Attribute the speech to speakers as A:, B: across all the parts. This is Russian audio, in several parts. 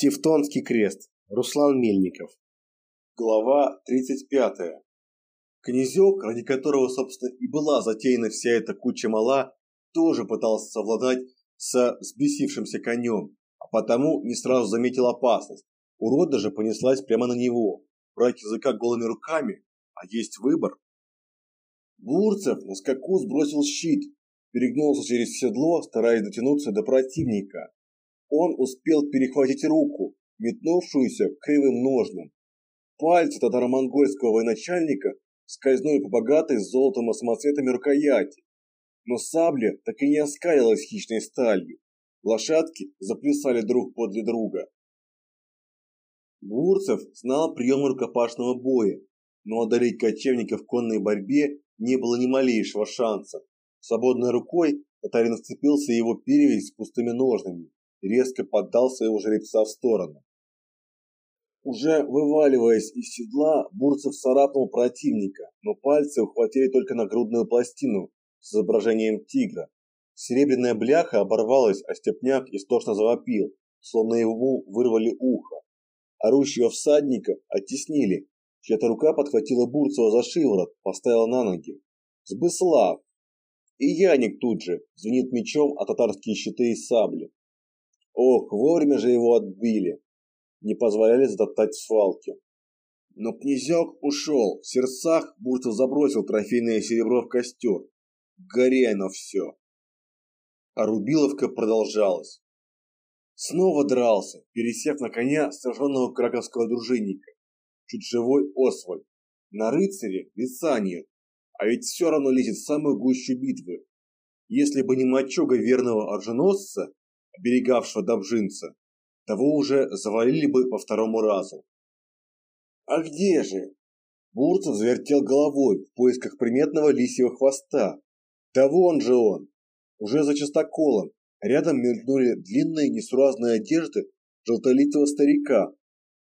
A: Тевтонский крест. Руслан Мельников. Глава 35. Князек, ради которого, собственно, и была затеяна вся эта куча мала, тоже пытался совладать со взбесившимся конем, а потому не сразу заметил опасность. Урода же понеслась прямо на него. Брать языка голыми руками, а есть выбор. Бурцев на скаку сбросил щит, перегнулся через седло, стараясь дотянуться до противника он успел перехватить руку, метнувшуюся кривым ножным. Пальцы татаро-монгольского военачальника скользнули по богатой золотом и самоцветами рукояти. Но сабля так и не оскалилась хищной сталью. Лошадки заплясали друг подле друга. Бурцев знал приемы рукопашного боя, но одолеть кочевника в конной борьбе не было ни малейшего шанса. Свободной рукой татарин сцепился его перевязь с пустыми ножными резко поддал своего жеребца в сторону. Уже вываливаясь из седла, Бурцев царапнул противника, но пальцы ухватили только нагрудную пластину с изображением тигра. Серебряная бляха оборвалась, а степняк истошно завопил, словно ему вырвали ухо. Орущего всадника оттеснили, чья-то рука подхватила Бурцева за шиворот, поставила на ноги. Сбыслав! И Яник тут же звенит мечом о татарские щиты и сабли. Ох, вовремя же его отбили. Не позволяли затоптать в свалке. Но князек ушел. В сердцах будто забросил трофейное серебро в костер. Горяй на все. А Рубиловка продолжалась. Снова дрался, пересев на коня сраженного краковского дружинника. Чуть живой Освальд. На рыцаре нет, а ведь все равно лезет в самую гущу битвы. Если бы не мочога верного оруженосца, оберегавшего Добжинца, того уже завалили бы по второму разу. А где же? Бурцев завертел головой в поисках приметного лисьего хвоста. Да вон же он! Уже за частоколом. Рядом мелькнули длинные несуразные одежды желтолицего старика.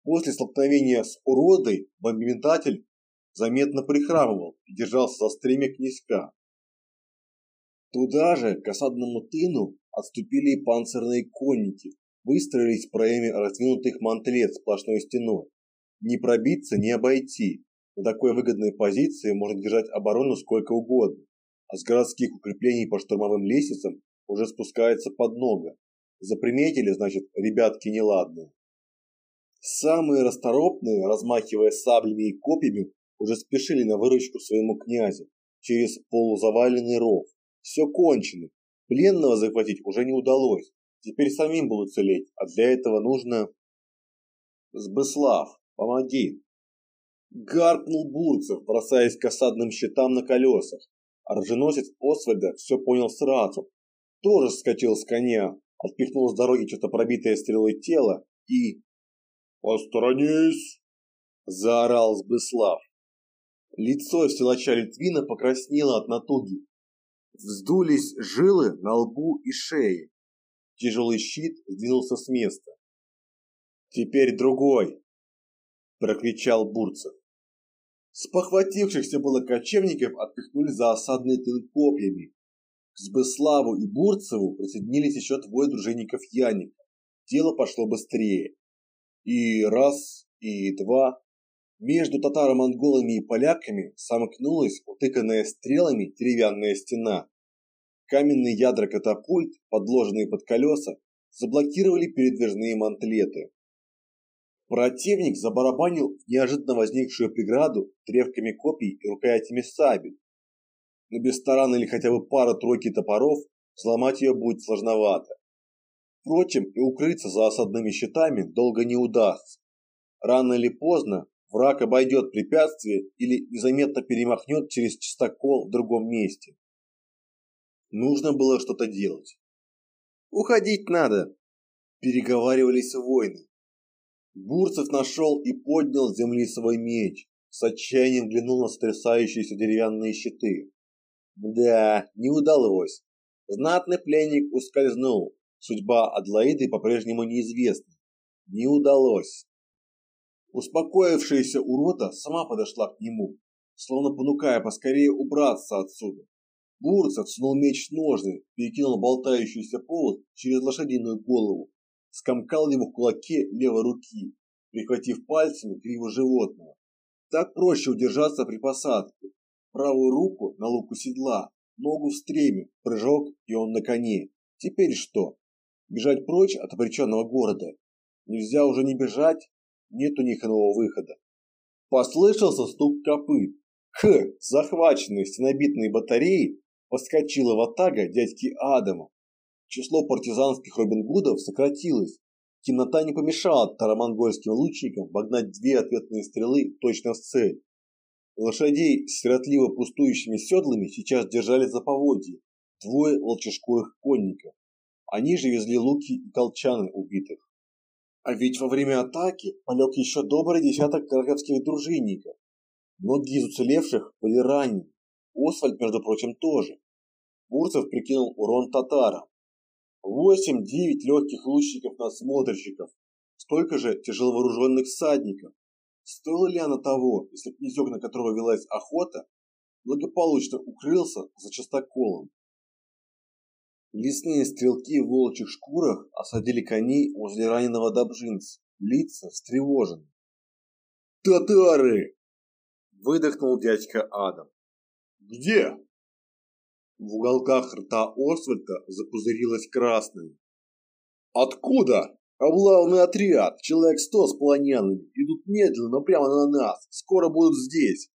A: После столкновения с уродой бомбиметатель заметно прихрамывал и держался за стремя князька. Туда же, к осадному тыну, отступили и панцирные конники, выстроились в проеме раздвинутых мантлет сплошной стеной. Не пробиться, не обойти. На такой выгодной позиции можно держать оборону сколько угодно, а с городских укреплений по штурмовым лестницам уже спускается поднога. Заприметили, значит, ребятки неладные. Самые расторопные, размахивая саблями и копьями, уже спешили на выручку своему князю через полузаваленный ров. Все кончено, Пленного захватить уже не удалось. Теперь самим было целеть, а для этого нужно... Сбыслав, помоги. Гаркнул Бурцев, бросаясь к осадным щитам на колесах. Оруженосец Освальда все понял сразу. Тоже скачал с коня, отпихнул с дороги что-то пробитое стрелой тело и... «Посторонись!» – заорал Сбыслав. Лицо силача Литвина покраснело от натуги. Вздулись жилы на лбу и шее. Тяжелый щит сдвинулся с места. «Теперь другой!» – прокричал Бурцев. Спохватившихся было кочевников отпихнули за осадные тылы копьями. К Сбыславу и Бурцеву присоединились еще двое дружинников Яника. Дело пошло быстрее. И раз, и два. Между татаро-монголами и поляками сомкнулась утыканная стрелами деревянная стена. Каменные ядра катапульт, подложенные под колеса, заблокировали передвижные мантлеты. Противник забарабанил в неожиданно возникшую преграду древками копий и рукоятями сабель. Но без тарана или хотя бы пара-тройки топоров взломать ее будет сложновато. Впрочем, и укрыться за осадными щитами долго не удастся. Рано или поздно враг обойдет препятствие или незаметно перемахнет через чистокол в другом месте. Нужно было что-то делать. «Уходить надо!» – переговаривались воины. Бурцев нашел и поднял с земли свой меч, с отчаянием глянул на сотрясающиеся деревянные щиты. Да, не удалось. Знатный пленник ускользнул. Судьба Адлоиды по-прежнему неизвестна. Не удалось. Успокоившаяся урода сама подошла к нему, словно понукая поскорее убраться отсюда. Бурцев сунул меч в ножны, перекинул болтающийся повод через лошадиную голову скомкал его в кулаке левой руки, прихватив пальцами гриву животного. Так проще удержаться при посадке. Правую руку на луку седла, ногу в стреме, прыжок, и он на коне. Теперь что? Бежать прочь от обреченного города? Нельзя уже не бежать, нет у них иного выхода. Послышался стук копыт. К захваченной стенобитной батареи подскочила ватага дядьки Адама. Число партизанских Робин Гудов сократилось. Темнота не помешала тарамонгольским лучникам вогнать две ответные стрелы точно в цель. Лошадей с сиротливо пустующими седлами сейчас держали за поводья двое волчешкурых конников. Они же везли луки и колчаны убитых. А ведь во время атаки полег еще добрый десяток краковских дружинников. Многие из уцелевших были ранены. Освальд, между прочим, тоже. Бурцев прикинул урон татарам. Восемь-девять легких лучников-надсмотрщиков, столько же тяжеловооруженных всадников. Стоило ли оно того, если князек, на которого велась охота, благополучно укрылся за частоколом? Лесные стрелки в волчьих шкурах осадили коней возле раненого добжинца, лица встревожены. «Татары!» – выдохнул дядька Адам. «Где?» В уголках рта Освальда запузырилось красное. «Откуда?» «Облавный отряд, человек сто с полонянами, идут медленно, но прямо на нас, скоро будут здесь».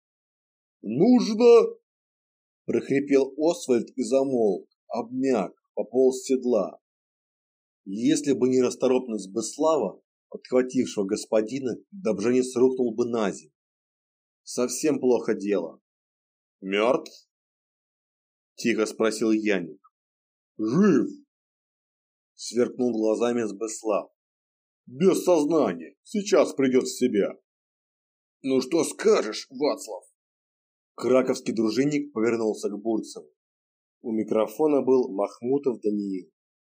A: «Нужно...» – прохрипел Освальд и замолк, обмяк, пополз с седла. Если бы не расторопность Беслава, подхватившего господина, Добженец рухнул бы на землю. Совсем плохо дело. Мертв? Тихо спросил Яник. Жив! Сверкнул глазами Сбеслав. Без сознания. Сейчас придет в себя. Ну что скажешь, Вацлав? Краковский дружинник повернулся к Бурцеву. У микрофона был Махмутов Даниил.